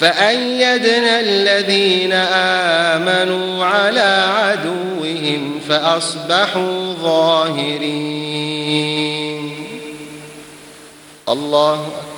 فأيدنا الذين آمنوا على عدوهم فأصبحوا ظاهرين. الله أكبر.